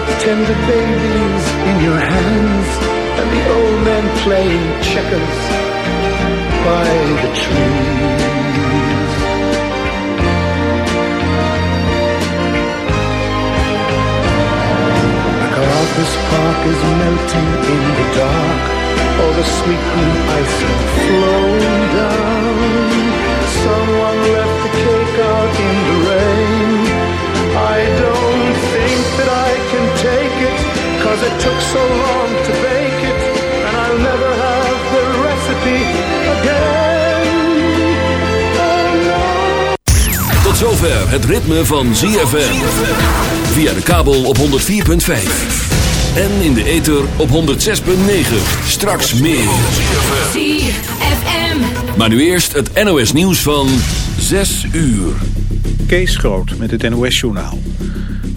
like tender babies in your hands And the old men playing checkers by the trees. This park is melting in the dark All the sweet green icing flowing down Cause it took so long to bake it And I'll never have the recipe again oh, no. Tot zover het ritme van ZFM Via de kabel op 104.5 en in de ether op 106.9. Straks meer. ZFM. Maar nu eerst het NOS nieuws van 6 uur. Kees Groot met het NOS journaal.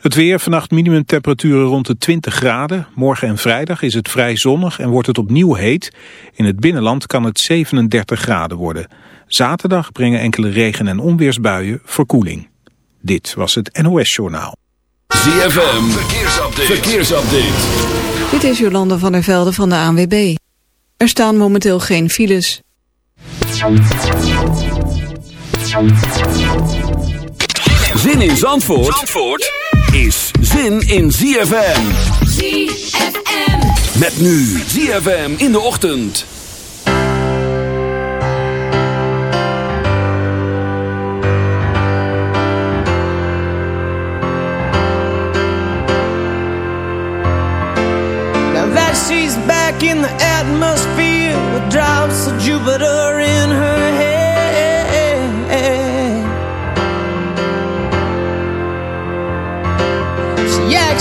Het weer, vannacht minimumtemperaturen rond de 20 graden. Morgen en vrijdag is het vrij zonnig en wordt het opnieuw heet. In het binnenland kan het 37 graden worden. Zaterdag brengen enkele regen- en onweersbuien verkoeling. Dit was het NOS Journaal. ZFM, verkeersupdate. verkeersupdate. Dit is Jolanda van der Velde van de ANWB. Er staan momenteel geen files. Zin in Zandvoort? Zandvoort? is zin in ZFM. ZFM. Met nu ZFM in de ochtend. Now that she's back in the atmosphere with drops of Jupiter in her head.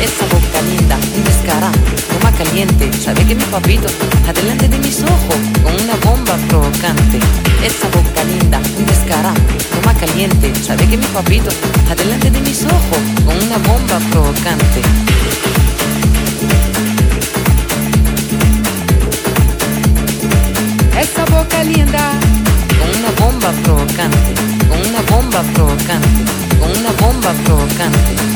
Esa boca linda, un descarado, toma caliente, sabe que mi papito, adelante de mis ojos, con una bomba provocante. Esa boca linda, un descarado, toma caliente, sabe que mi papito, adelante de mis ojos, con una bomba provocante. Essa boca linda, Con una bomba provocante, con una bomba provocante, con una bomba provocante.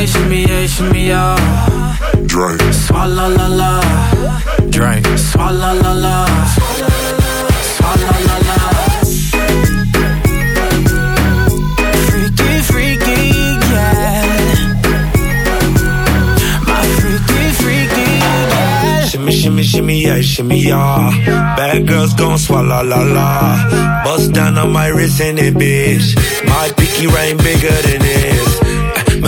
yeah, shimmy, yeah, shimmy, yeah. Drink, swalla la la. Drink, swalla la la. Swalla la la. Freaky, freaky, yeah. My freaky, freaky, yeah. Shimmy, shimmy, shimmy, yeah, shimmy, yeah. Bad girls gon' swallow la la. Bust down on my wrist and it, bitch. My pinky ring bigger than this.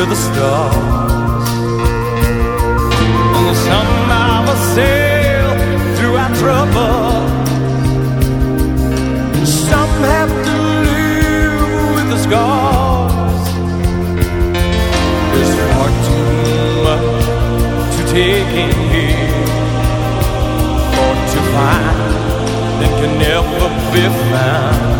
to the stars. And somehow we'll sail through our trouble. Some have to live with the scars. There's far too much to take in here, or to find that can never be found.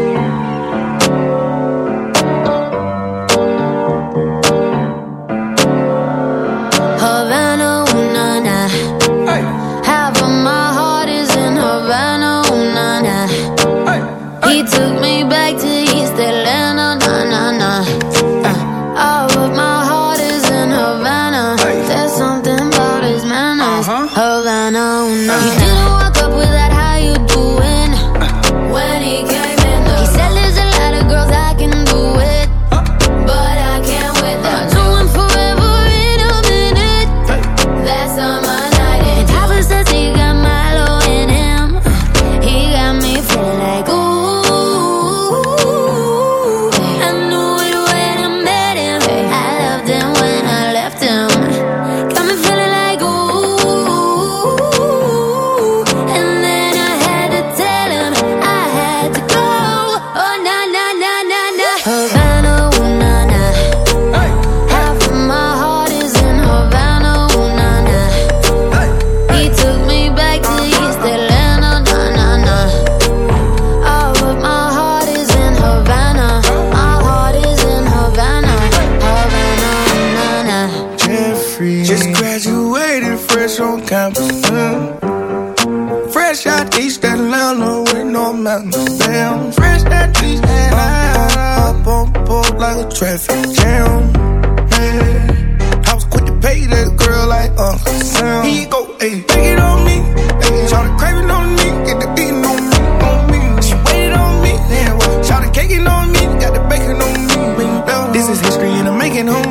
fresh on campus. mm. Fresh out East Atlanta with no mountains. Damn, fresh out East Atlanta. Up on board like a traffic jam. Yeah. I was quick to pay that girl like Uncle Sam. He go, hey, take it on me. Hey, shout the craving on me. Get the beating on me, on me. She waited on me. Yeah, well, shout the caking on me. Got the bacon on me. This is history and I'm making on